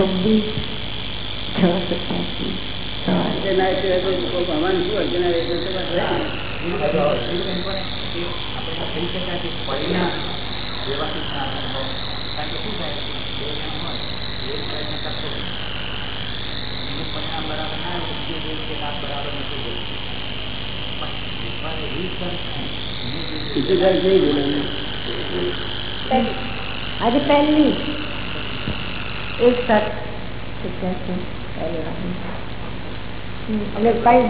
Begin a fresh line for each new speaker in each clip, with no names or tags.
પરિણામ બરાબર ના આવે કે લાભ
આજે પહેલી. એક અને કઈ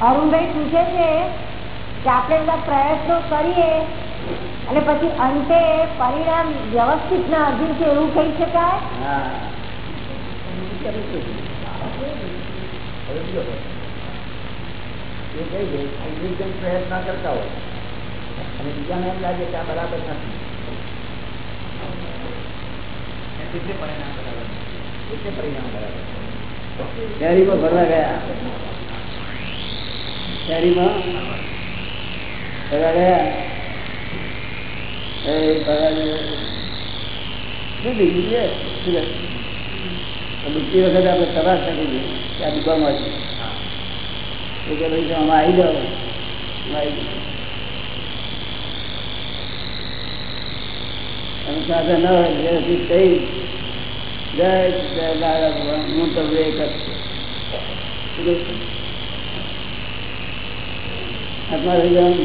અરુણભાઈ પૂછે છે કે આપણે બધા પ્રયત્નો કરીએ અને પછી અંતે પરિણામ વ્યવસ્થિત ના અર્જુન છે એવું કહી શકાય?
પ્રયત્ન કરતા હોય. અને બીજાને એમ લાગે કે આ બરાબર નથી. એટલે પરિણામ બરાબર એટલે પરિણામ બરાબર
શહેરીમાં ફરવા ગયા. શહેરીમાં ફરવા ગયા. એ બીજું છે શું છે? તો બીજી વખત આપણે તપાસ કરી કે આ દુકાનમાં છે એ કે ભાઈ આમાં આવી જાઓ. આવી જાઓ. અને સાથે ન હોય વ્યવસ્થિત થઈ જય જય દાદા ભગવાન હું તો એક આત્મા થઈ જવાનું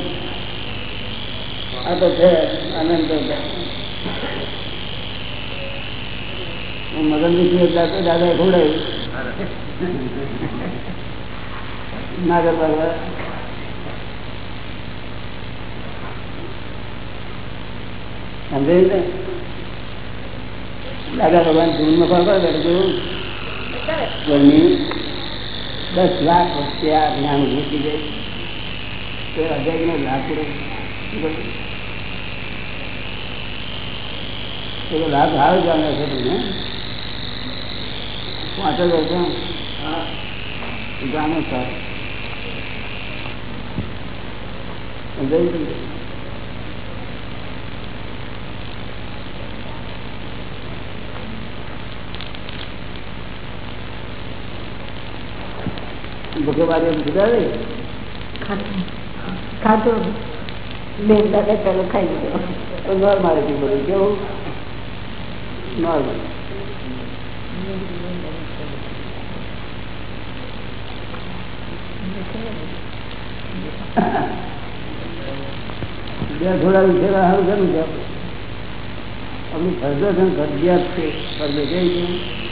આ તો છે આનંદ તો છે. હું મગન વિષ્ણુ દાદા દાદા ખવડાવ્યું. નાગર બાબા સમજાયું ને દાદા ભગવાન ધૂળમાં ફરવા બેઠું ગરમી. દસ લાખ વચ્ચે આ જ્ઞાન મૂકી જાય. તો અજાય નો લાભ પૂરો લાભ હાલ જાણે છે તમને પાછળ બેઠો જાણો સર સમજાયું ને? ભૂખેબારી સુધારે
ખાધું. બે દાદા પેલો ખાઈ
તો નોર્મલ હતી બધું કેવું નોર્મલ બે થોડા વિશે સારું ખરું છે? અમુક ફરજો છે ફરજિયાત છે. ફરજો કઈ છે.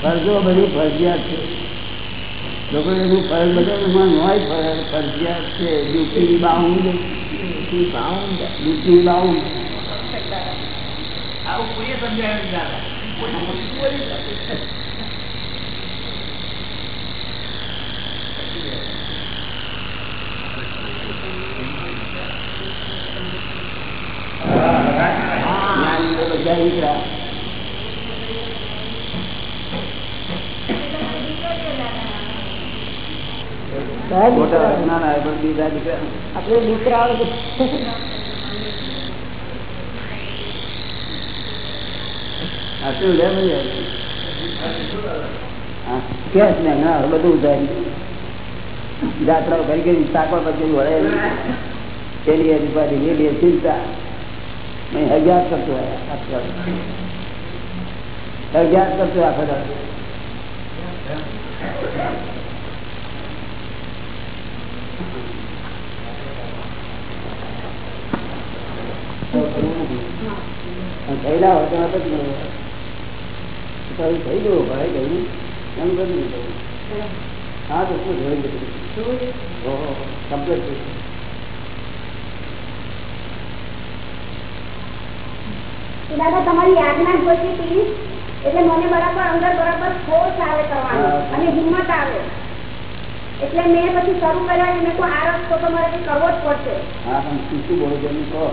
ફરજો બધી ફરજિયાત છે. લોકો એનું ફરજ બધા નોય ફરજ ફરજિયાત છે. Duty bound duty bound duty bound
આવું કોઈએ સમજાવ્યું નહીં દાદા કોઈ મોટી બોલી
જ્ઞાની તો બધા નીકળ્યા મોટા ના ના પણ બીજા નીકળ્યા
આપણે દીકરાઓ
આ શું લે મજા હા કેસ ને હા બધું જાત્રાઓ કરી ગઈ સાકવા પછી વળે પેલી અધિકારી પેલી ચિંતા. હજાર કરતો અગિયાર કરતો આખો થયેલા હોય તો જ નહીં હોય. થઈ ગયું ભાઈ ગયું એમ કરી હા તો શું જોઈ લીધું કમ્પ્લીટ
દાદા તમારી આજ્ઞા જોઈતી હતી એટલે મને બરાબર અંદર બરાબર ફોર્સ આવે કરવાનો અને હિંમત આવે એટલે મેં પછી શરૂ કર્યા મેં તો આ રસ્તો તો મારે કંઈ કરવો જ પડશે.
હા પણ શું શું બોલો છો એમ કહો.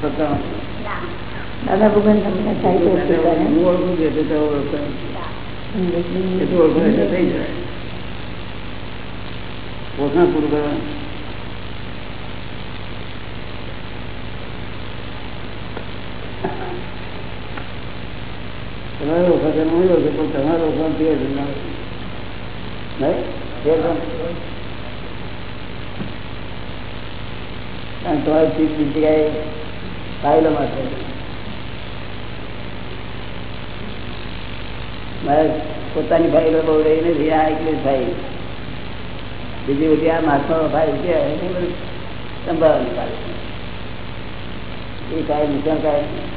સત્તાવન.
દાદા ભગવાન તમને સાહિત્ય
હું ઓળખું છું એટલે તો ઓળખું. એ તો ઓળખો એટલે થઈ જાય. પોષણ પૂરું કરવાનું તમારે મળ્યો છે, પણ તમારો ઓળખો બે જ નહીં? તે પણ કારણ તમારી ચીજ જગ્યાએ ફાઇલોમાં છે. મારે પોતાની ફાઇલો બહુ રહી નથી, આ એકલી ફાઇલ. બીજી બધી આ મહાત્મા ફાઇલ છે સંભાળવાની ફાઇલ એ કાંઈ નુકસાન કાંઈ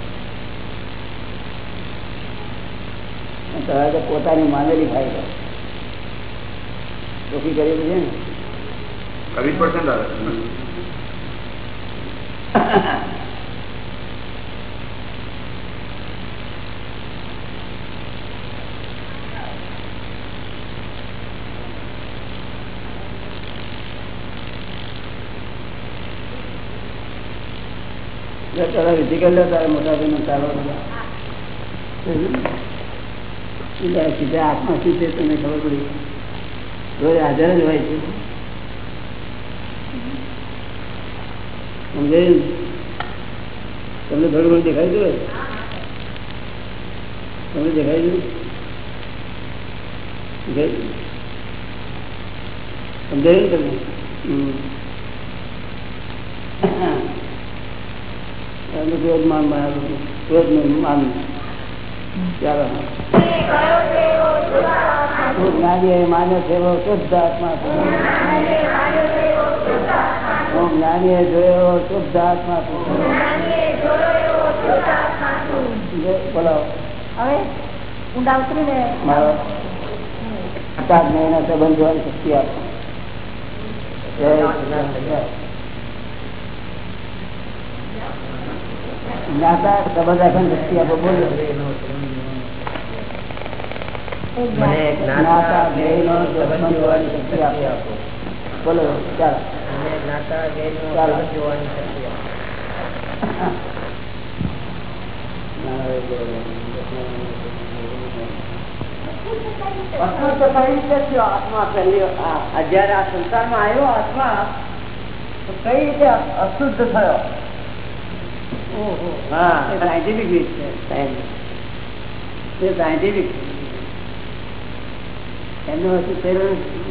તમારે તો પોતાની માનેલી ફાઇલો ચોખ્ખી કરી છે ને?
કરવી જ પડશે ને દાદા.
તારા વિધિ કરી લે તારે મોટા ભાઈ ચાલો એટલે સીધા આત્મા શું છે તમને ખબર પડી? રોજ હાજર જ હોય છે. સમજે તમને થોડું ઘણું દેખાય છે? તમને દેખાય છે? સમજાયું તમને? ક્રોધ માન બનાવ્યું ક્રોધનું માન ચાલો. જ્ઞાની એ માને છે એવો શુદ્ધ આત્મા હું જ્ઞાની જોયો શુદ્ધ આત્મા બોલો.
હવે ઊંડા ઉતરીને
મારો હઠાત ને સંબંધ જોવાની શક્તિ આપો. જય જય. જ્ઞાતા સંબંધ રાખવાની શક્તિ આપો બોલો.
મને
જ્ઞાતા ધ્યેયનો સંબંધ જોવાની શક્તિ આપો. બોલો ચાલો.
મને જ્ઞાતા જ્ઞેયનો
નો
સંબંધ જોવાની શક્તિ આપો.
પહેલી આ- જ્યારે સંસારમાં આવ્યો આત્મા તો કઈ રીતે અશુદ્ધ થયો? હા સાયન્ટિફિક રીત છે સાયન્ટિફિક એમનું થયેલું નથી.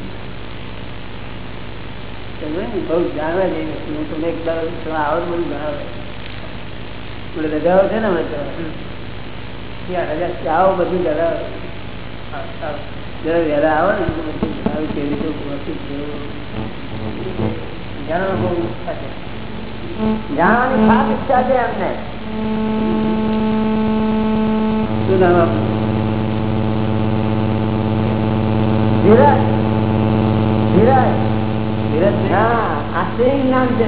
બહુ જાણવા છે ને રજા જણાવે જરા વહેલા આવો ને બધું જણાવે. બહુ ઈચ્છા છે
જાણવાની ખાસ ઈચ્છા છે એમને? ધીરજ. ધીરજ. હા આ સિંહ નામ છે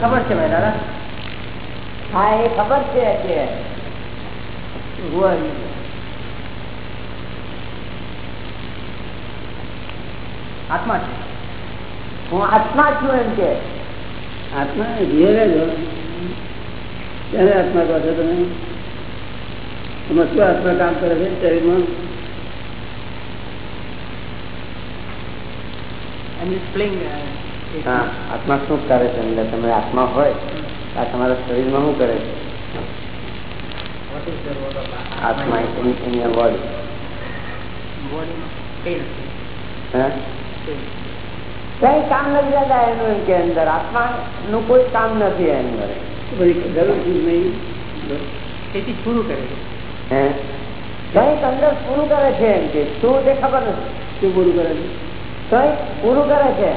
ખબર છે ભાઈ દાદા. હા એ ખબર છે કે
Who
આત્મા છે. હું આત્મા છું એમ કે.
આત્મા ઘેરે જો ક્યારે આત્મા કહો છો તમે? તમે શું આત્મા કામ કરે છે શરીરમાં?
હા આત્મા શું કરે છે? એટલે તમે આત્મા હોય આ તમારા શરીરમાં શું કરે છે? આત્મા? યોર બોડી કઈ કામ નથી રહેતા એનું કે અંદર. આત્મા નું કોઈ કામ નથી એની અંદર.
જરૂર નહીં?
તેથી પૂરું કરે છે. કંઈક અંદર પૂરું કરે છે એમ કે? શું તે ખબર નથી.
શું પૂરું કરે છે?
કંઈક પૂરું કરે છે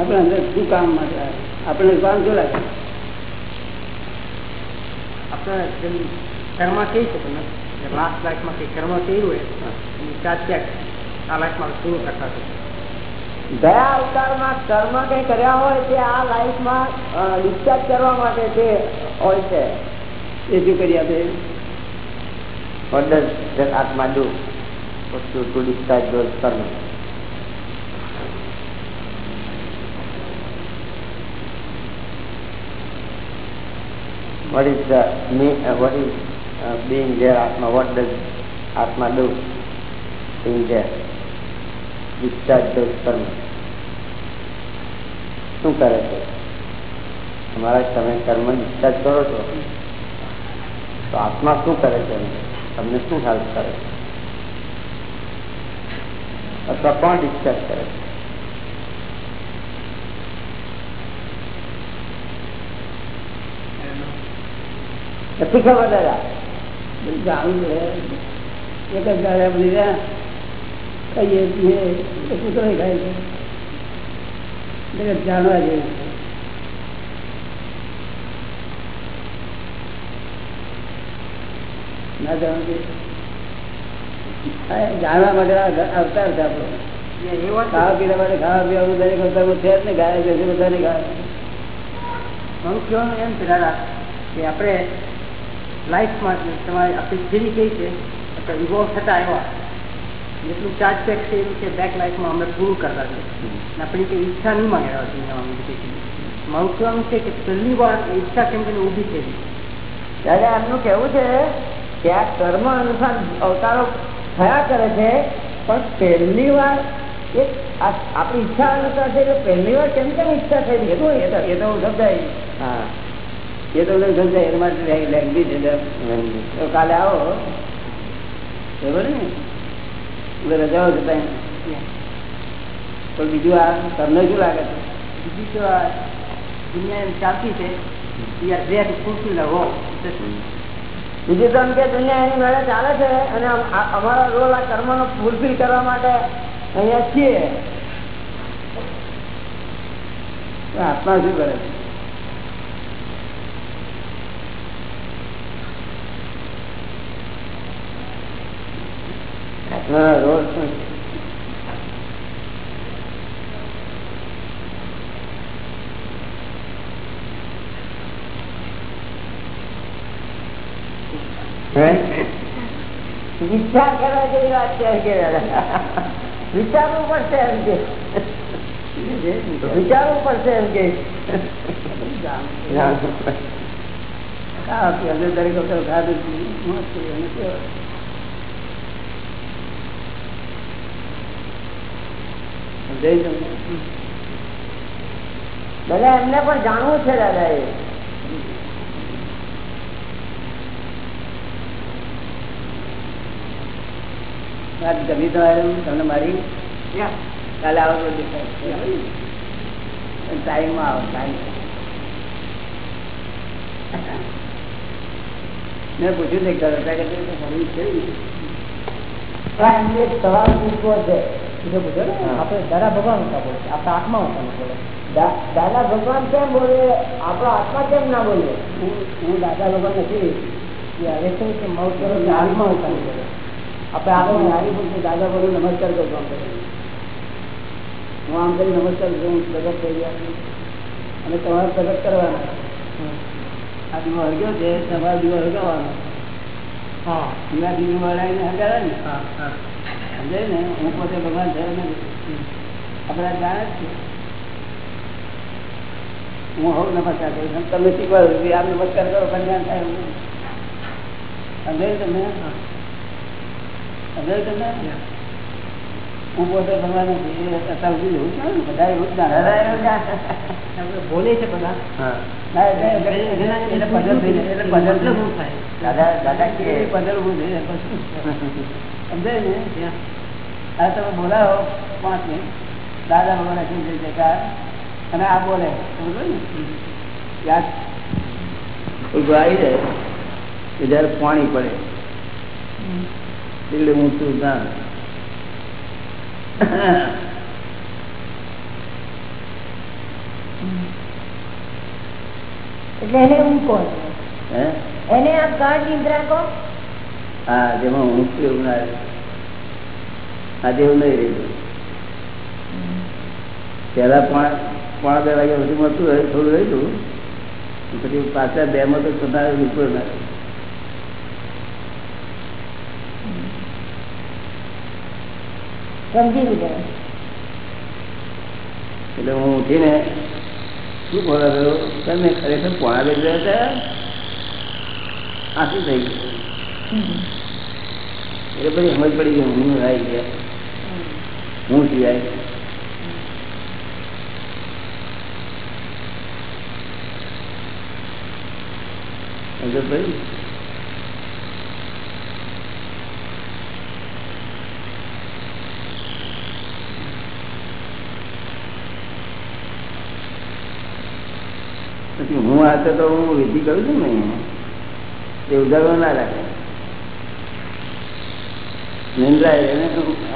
આપણે અંદર શું કામ માટે આપણે કામ શું લાગે?
આપણે જેમ કર્મ કહી શકો ને લાસ્ટ લાઈફમાં કઈ કર્મ કર્યું હોય એની ચાર આ લાઈફમાં પૂરું કરતા
ગયા અવતારમાં કર્મ કઈ કર્યા હોય તે આ લાઈફમાં ડિસ્ચાર્જ કરવા માટે તે હોય છે
એ શું કરી આપે
order that Atma do to, to discharge those karma? What is the? What is being there Atma? What does Atma do? Being there, discharge those karma. શું કરે છે તમારા તમે કર્મ ડિસ્ચાર્જ કરો છો તો આત્મા શું કરે છે તમને શું હેલ્પ કરે છે અથવા કોણ ડિસ્ચાર્જ કરે છે નથી ખબર દાદા
જાણવું છે. એક જ દાડા બધી રહ્યા. ખાઈએ પીએ એ કૂતરો ખાય છે. એટલે જાણવા જેવું ના જાણવું જાણવા માટે અવતાર છે આપણો. ખાવા પીવા માટે ખાવા પીવાનું દરેક અવતારમાં છે જ ને ગાય છે બધાને ગાય.
હું કહેવાનું એમ દાદા કે આપણે લાઈફમાં તમારી આપણી જેવી કઈ છે આપણે ઇવોલ્વ થતા આવ્યા. જેટલું ચાર્જ પેક છે એવું છે બેક લાઈફમાં અમે પૂરું કરતા છે. અને આપણી કઈ ઈચ્છા નહીં માંગેલા દુનિયામાં મારું કહેવાનું છે કે પહેલી વાર ઈચ્છા કેમ કે ઊભી થઈ
દાદા એમનું કેવું છે કે આ કર્મ અનુસાર અવતારો થયા કરે છે પણ પહેલી વાર એક આપણી ઈચ્છા અનુસાર છે એટલે પહેલી વાર કેમ કેમ ઈચ્છા થઈ
એ તો એ તો એ તો સમજાય
હા.
એ તો મને સમજાય એના માટે લેંગી છે તો કાલે આવો. બરોબર ને? એટલે રજાઓ જતા તો બીજું આ તમને શું લાગે છે?
બીજી તો આ દુનિયા ચાલતી છે.
બીજું તો એમ કે દુનિયા એની મેળે ચાલે છે અને અમારો રોલ આ કર્મનો ફૂલફિલ કરવા માટે અહીંયા છીએ.
આત્મા શું કરે છે?
શું વિચાર કરવા જેવી વાત છે વિચારવું પડશે એમ કે. વિચારવું પડશે એમ કે.
ખાધું મસ્ત અને કેવું સમજાય તમને
દાદા એમને પણ જાણવું છે દાદા એ.
ગમી તમારે તમને મારી કાલે આવો ટાઈમમાં આવો ટાઈમ. મેં પૂછ્યું છે?
સવાલ પૂછવો છે.
આપણે દાદા ભગવાન હતા બોલે આપણા આત્મા હતા બોલે
દાદા ભગવાન કેમ બોલે? આપણો આત્મા કેમ ના બોલે?
હું દાદા ભગવાન નથી.
હવે શું કે મૌત કરો કે આત્મા ઉતારી દે
આપણે આપણે નારી પૂછે દાદા ભગવાન નમસ્કાર કરતો આમ કરી. હું આમ કરી નમસ્કાર કરું પ્રગટ થઈ ગયા અને તમારે પ્રગટ કરવાના આ દીવો હળગ્યો છે. તમારે દીવો હરગાવવાનો
હા.
એના દીવો વળાવીને હગાવે ને?
હા હા.
સમજાય ને હું પોતે ભગવાન થયો નથી આપણે જાણે જ છે. હું હોઉં નમસ્કાર કરું છું. તમે શીખવાડો છો આમ નમસ્કાર કરો કલ્યાણ થાય નહીં. તમને? સમજાય તમને? હું પોતે ભગવાન અત્યાર સુધી ને બધા એવું જ.
આપણે બોલે છે બધા.
ના,
દાદા દાદા કે
એ પઝલ ઊભું થઈ. સમજાય ને? ત્યાં. તમે બોલાવો પાંચ મિનિટ. દાદા ભગવાન શું જય. જયકાર અને આ બોલે. સમજો ને? યાદ? આવી જાય કે જયારે પાણી પડે. એટલે ઊંચું ના
એટલે એને હું
કોણ
એને આ કાળ નિંદ્રા કહો.
હા જેમાં હું એવું ના આજે એવું નહીં રહ્યું. પેલા પોણા બે વાગ્યા સુધી મળતું હોય થોડું રહ્યું. પછી પાછા બે માં તો થતા બિલકુલ ના એટલે હું ઉઠીને શું બોલાવ્યો તમે ખરેખર પોણા બે ગયા હતા? આથી થઈ ગયું. એટલે પછી સમજ પડી ગઈ, હું આવી ગયા હું સિવાય સમજ પડી? હું આ તો હું વિધિ કરું છું ને એ ઉદાહરણ ના રાખે. નિંદ્રાય એને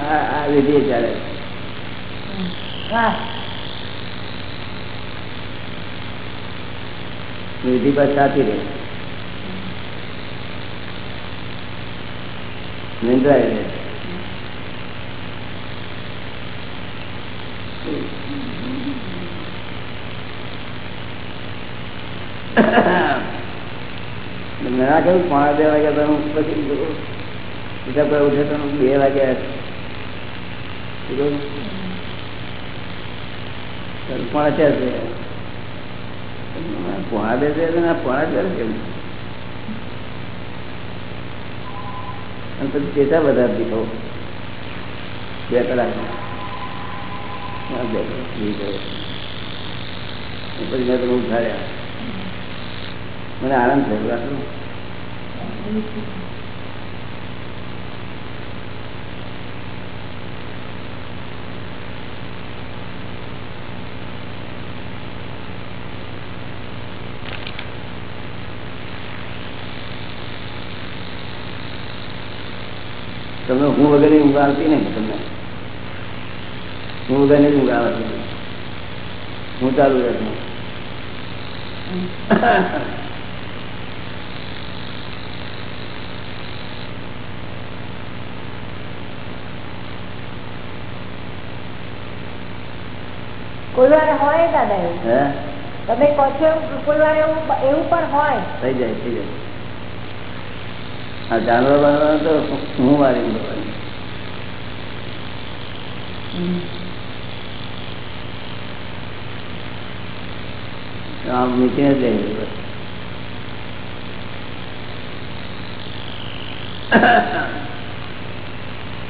આ આ વિધિ ચાલે વિધિ પર સાચી રહે. નિંદ્રાય રહે. મેં ના કહ્યું પોણા બે વાગ્યા તો પછી બીજા કોઈ ઉઠે તો બે વાગ્યા? પોણા ચાર છે. પોણા બે ને પોણા અને પછી ચેતા બધા દીધો. બે કલાક. હા, બે કલાક. પછી મેં તો ઉઠાડ્યા. મને આનંદ થયો તમને હું વગર ઊંઘ આવતી નહીં તમને. હું વગર નહીં ઊંઘ આવે હું ચાલુ રહેતું
કોઈ વાર હોય દાદા એવું? તમે કહો છો કોઈ વાર એવું એવું પણ હોય.
થઈ જાય થઈ જાય. આ જાનવર બાનવર તો હું મારી દેવાની આમ મૂકીને જ લઈ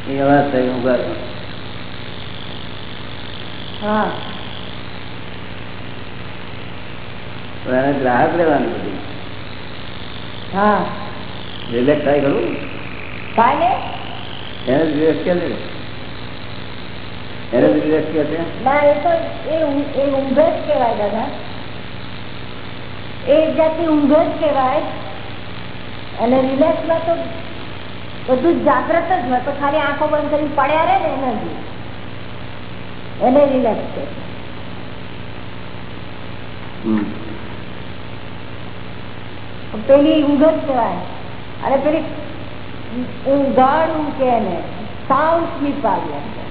એ વાત થઈ હું રહો.
હા.
ગ્રાહક લેવાનું
હા.
રિલેક્સ થાય ખરું?
થાય ને?
એને રિલેક્સ કે નહીં એને રિલેક્સ કે છે?
ના એ તો એ એ ઊંઘ જ કહેવાય દાદા. એ જાતિ ઊંઘ જ કહેવાય અને રિલેક્સમાં તો બધું જાગ્રત જ હોય તો ખાલી આંખો બંધ કરી પડ્યા રહે ને એનાથી એને રિલેક્સ છે. પેલી ઊંઘ જ કહેવાય. અને પેલી ઊંઘાડ ઊંઘ કે એને સાઉન્ડ સ્લીપ આવી એમ કે.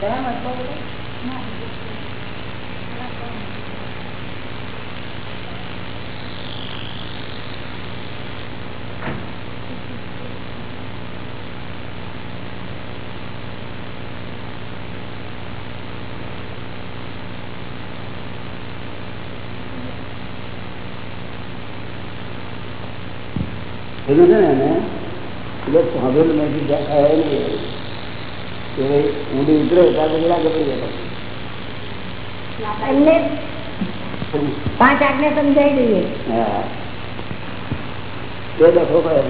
બરાબર
પેલું છે ને એને એટલે સાંભળેલું નથી કે ભાઈ ઊંડી ઉતરે ત્યાં પછી લાગે પડી જાય
પાંચ આજ્ઞા સમજાઈ દઈએ.
હા. તે દખો કરે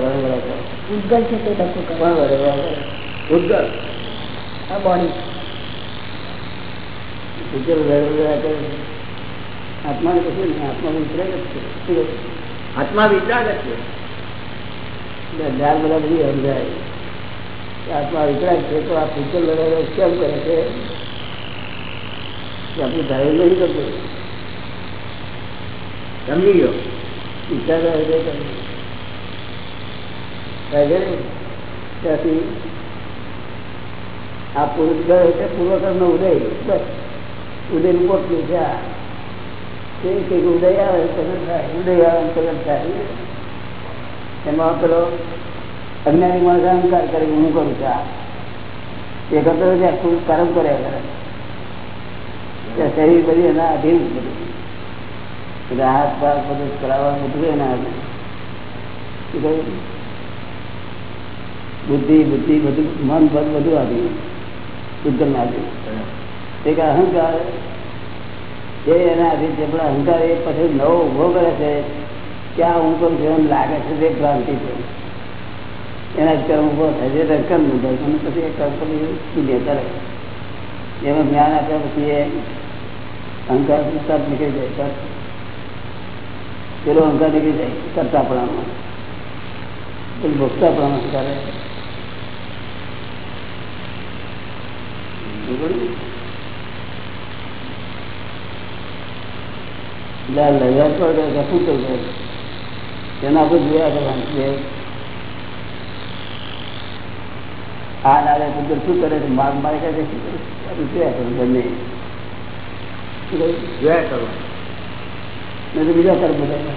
ઉદ્ગલ છે તે ડખું કરે?
ઉદ્ગલ?
આ બોડી.
ઉદ્ગલ. આત્માને કશું નહીં આત્મા ઉતરે જ છે. આત્મા વિતરાગ જ છે. ધ્યાન બધા બધી સમજાય. આત્મા વિકરાય છે તો આ ફૂચલ લગાવ્યો કેમ કરે છે. આપણું ધાર્યું નહીં કરતું
સમજી ગયો.
વિચાર કરે. છે ત્યાંથી આ પુરુષ ગયો એટલે પૂર્વકર્મ ઉદય. બસ. ઉદયનું પોટલું છે આ? ઉદય આવે તરત થાય. ઉદય આવે તરત થાય. એમાં પેલો અજ્ઞાની માણસ અહંકાર કરે હું કરું છું આ. એ કરતો આખું કર્મ કર્યા કરે શરીર બધી એના અધીન બધું. હાથ પાક બધું કરાવવા બધું એના? બુદ્ધિ બુદ્ધિ, બધું, મન બધું આધીન. બુદ્ધ ના આધીન એક અહંકાર. એ એના આધીન છે, પણ અહંકાર એ પછી નવો ઊભો કરે છે કે ઉપર એમ લાગે છે તે ભ્રાંતિ છે. એના જ કર્મ ઊભો રકમ છે નું પછી એ કર્મ પછી કરે એમાં જ્ઞાન આપ્યા પછી એ અહંકાર તરત નીકળી જાય પેલો અહંકાર નીકળી જાય કરતાપણામાં પેલું ભોગતાપણામાં કરે લહેર પર રસું તો તેના આપણે જોયા કરવાનું છે આ નારે પુત્ર શું કરે છે? માર મારે કહે છે શું કરે છે? જોયા કરું બંને?
જોયા કરું
નહીં તો બીજા કર્મ બધા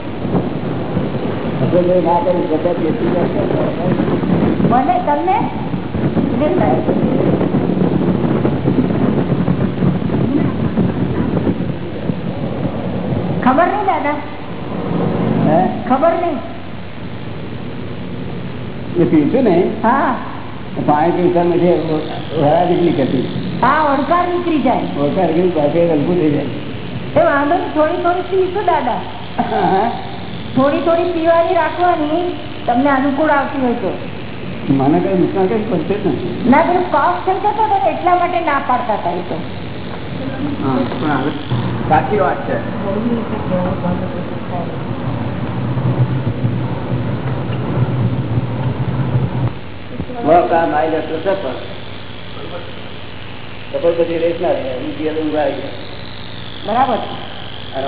મને તમને ખબર નહીં દાદા? ખબર નહીં.
પીશું ને?
હા.
પાણી પીતા નથી વરા નીકળી કરતી
હા ઓળકાર નીકળી જાય.
ઓળકાર નીકળી પાસે હલકું થઈ જાય.
એ વાંધો થોડી થોડી પીશું દાદા. થોડી થોડી પીવાની રાખવાની તમને અનુકૂળ આવતી હોય તો.
મને કઈ નુકસાન કઈ પડશે જ નથી.
ના પેલું કફ થઈ જતો હતો એટલા માટે ના પાડતા હતા એ તો.
પણ સાચી વાત છે.
કામ આવી જતો સફર સફર પછી રેસ ના રહે બરાબર. જીવન ઊંઘ આવી જાય
બરાબર
અને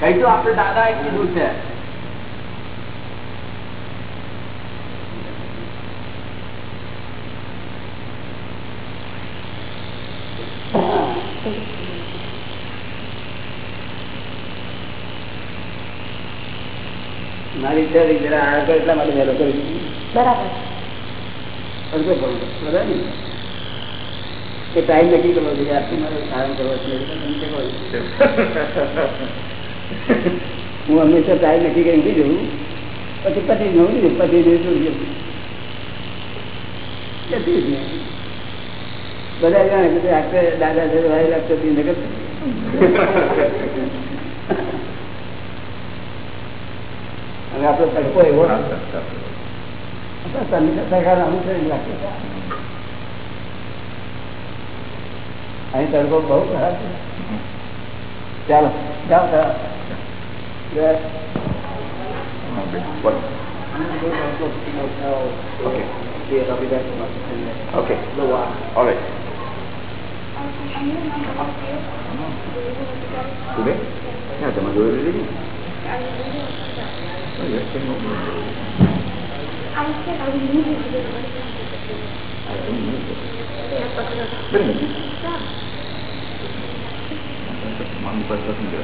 કઈ તો આપડે દાદા એ કીધું છે.
મારી ઈચ્છા હતી જરા આગળ એટલા માટે કરી દીધું.
બરાબર.
ને એ ટાઈમ નક્કી કરવો જોઈએ આટલું મારે સારું કરવો છે કે. હું હંમેશા ટાઈમ નક્કી કરી નથી જઉં. પછી નવું નહીં પછી જોઈ જોઈ જવું જતી બધા જાણે કે આખરે દાદા છે ભાઈ લાગતો નગર. અને આપણો તડકો એવો. સન્નિધિ સરકાર અમુક લાગતો લાગે. અહીં તડકો બહુ ખરાબ છે ચાલો જાઓ જાઓ
Okay. All right. Today? Yeah, તમે જોઈ લીધી Oh, yes, can you- I don't know. Bring it. Mami
માણસ તો સમજ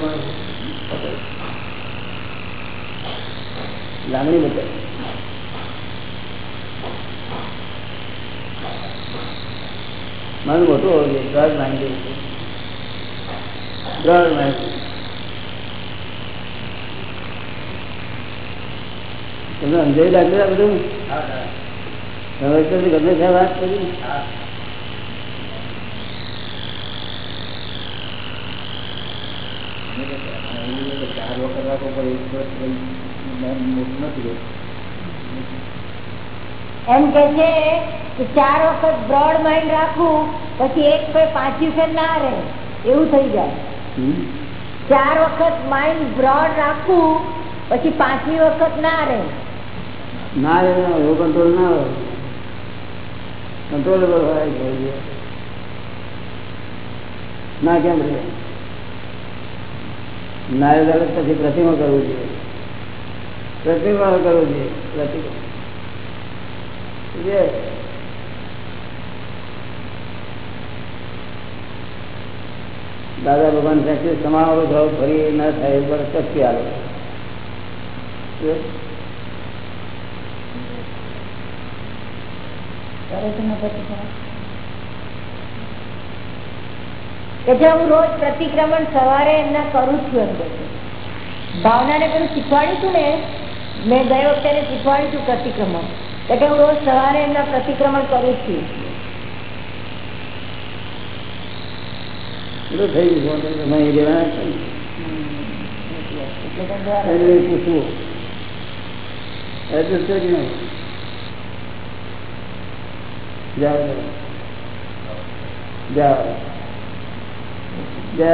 માણસ લાગણી બતાવે. મારું મોટું હોવું જોઈએ બ્રડ માઇન્ડ બ્રડ માઇન્ડ તમને સમજાવી લાગ્યું આ બધું હવે તો ગમે ત્યાં વાત કરી ચાર વખત રાખો પણ એક વર્ષ મોટું નથી
એમ કે છે કે ચાર વખત બ્રોડ માઇન્ડ રાખવું પછી એક પર પાંચી ફેર ના રહે. એવું થઈ જાય. ચાર વખત માઇન્ડ બ્રોડ રાખવું પછી પાંચમી વખત ના રહે.
ના રે ના એવો કંટ્રોલ ના હોય. કંટ્રોલ ના કેમ રે ના પછી પ્રતિમા કરવું જોઈએ. પ્રતિમા કરવું જોઈએ. પ્રતિમા. Yes. દાદા ભગવાન પ્રેક્ટિસ સમાવો ભાવ ફરી ન થાય પર શક્તિ આવે
હું રોજ પ્રતિક્રમણ સવારે એમના કરું છું એમ. ભાવનાને પેલું શીખવાડ્યું છું ને મેં ગયો વખતે શીખવાડ્યું છું પ્રતિક્રમણ એટલે હું રોજ સવારે એમના પ્રતિક્રમણ કરું છું.
થઈ ગયું જય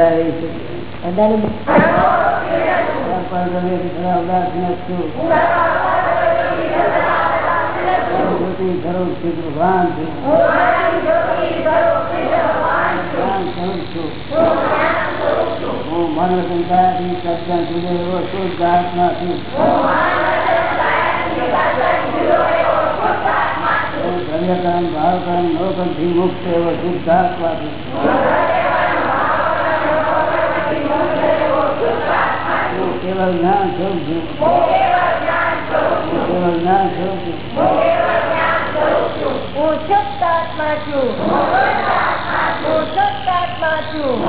છે. જ્ઞાન સ્વરૂપ છું. હું મન સંકારાથી સત્સંગ જુદો એવો શુદ્ધ આત્મા છું. હું દ્રવ્યકરણ, ભાવકરણ, લોકરથી મુક્ત એવો શુદ્ધ આત્મા છું. કેવળ જ્ઞાન સ્વરૂપ છું. કેવળ જ્ઞાન સ્વરૂપ.
આત્મા છું આત્મા છું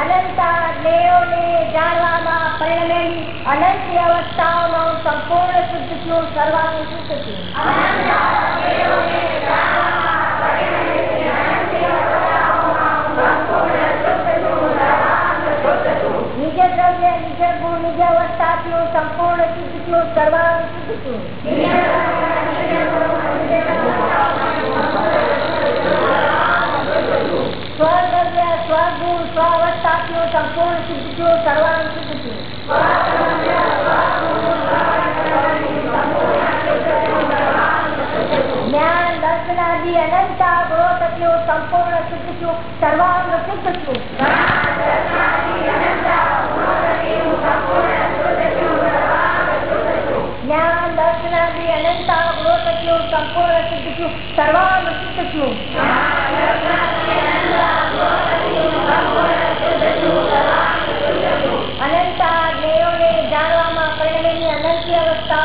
અનંતા દેવને જાણવામાં પરિણમેલી અનંત અવસ્થાઓનો સંપૂર્ણ શુદ્ધ છું, સર્વાંગ શુદ્ધ છું. નિજ ગુણ, નિજ અવસ્થાથી હું સંપૂર્ણ શુદ્ધ છું, સર્વાંગ શુદ્ધ છું. સંપૂર્ણ શુદ્ધ છું સર્વાંગ શુદ્ધ છું જ્ઞાન દર્શન આદિ અનંત ગુણો થકી હું સંપૂર્ણ સિદ્ધ છું સર્વાંગ સિદ્ધ છું જ્ઞાન દર્શન અનંતા ગુણો સંપૂર્ણ સિદ્ધ છું સર્વાંગ સિદ્ધ છું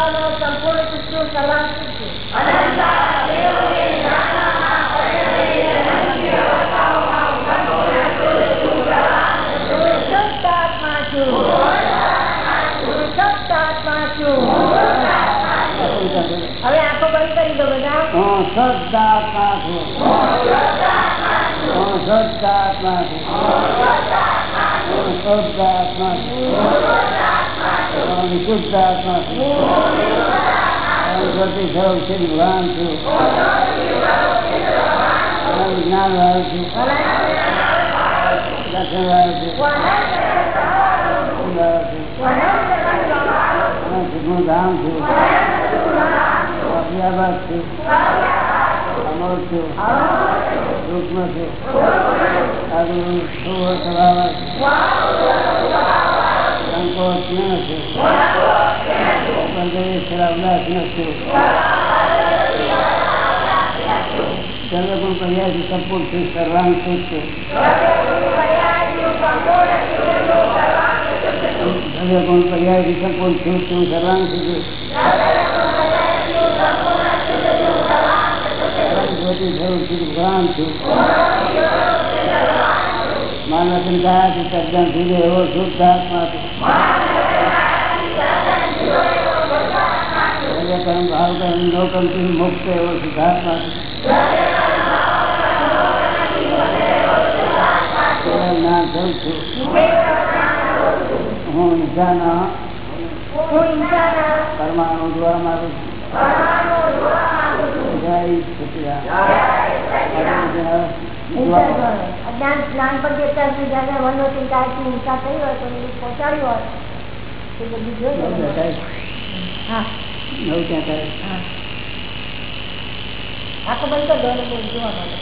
અવસ્થાઓનો સંપૂર્ણ શુદ્ધ છું સર્વાંગ શુદ્ધ છું હું શુદ્ધ આત્મા છું હું શુદ્ધ આત્મા છું હવે આંખો બંધ કરી દો બધા
હું શુદ્ધ આત્મા છું હું શુદ્ધ આત્મા છું શુદ્ધ આત્મા છું વિશુદ્ધ આત્મા છું જ્યોતિ સ્વરૂપ છે ભગવાન છું જ્ઞાન વાળું છું દર્શન વાળું છું સુખનું ધામ છું અભ્યાભાસ છું અમોર સર્વગુણ પર્યાય સંપૂર્ણ છું સર્વાંગ સુખ છું સર્વગુણ પર્યાય સંપૂર્ણ સુખ એવો શુદ્ધ કર્મ ભાવ કર્મ નો કર્મથી મુક્ત એવો સિદ્ધાર્થમાં છું. હું પરમાણુ જોવા માંગુ છું. જય સચિદાન
અજ્ઞાન જ્ઞાન પર જે અત્યાર સુધી જયારે મનો ચિંતા હિંસા થઈ હોય તો પહોંચાડ્યું હોય. તો બધું જોયું. હા.
નવ ક્યાં કરે.
આખો બંધ કર દો જોવા મળે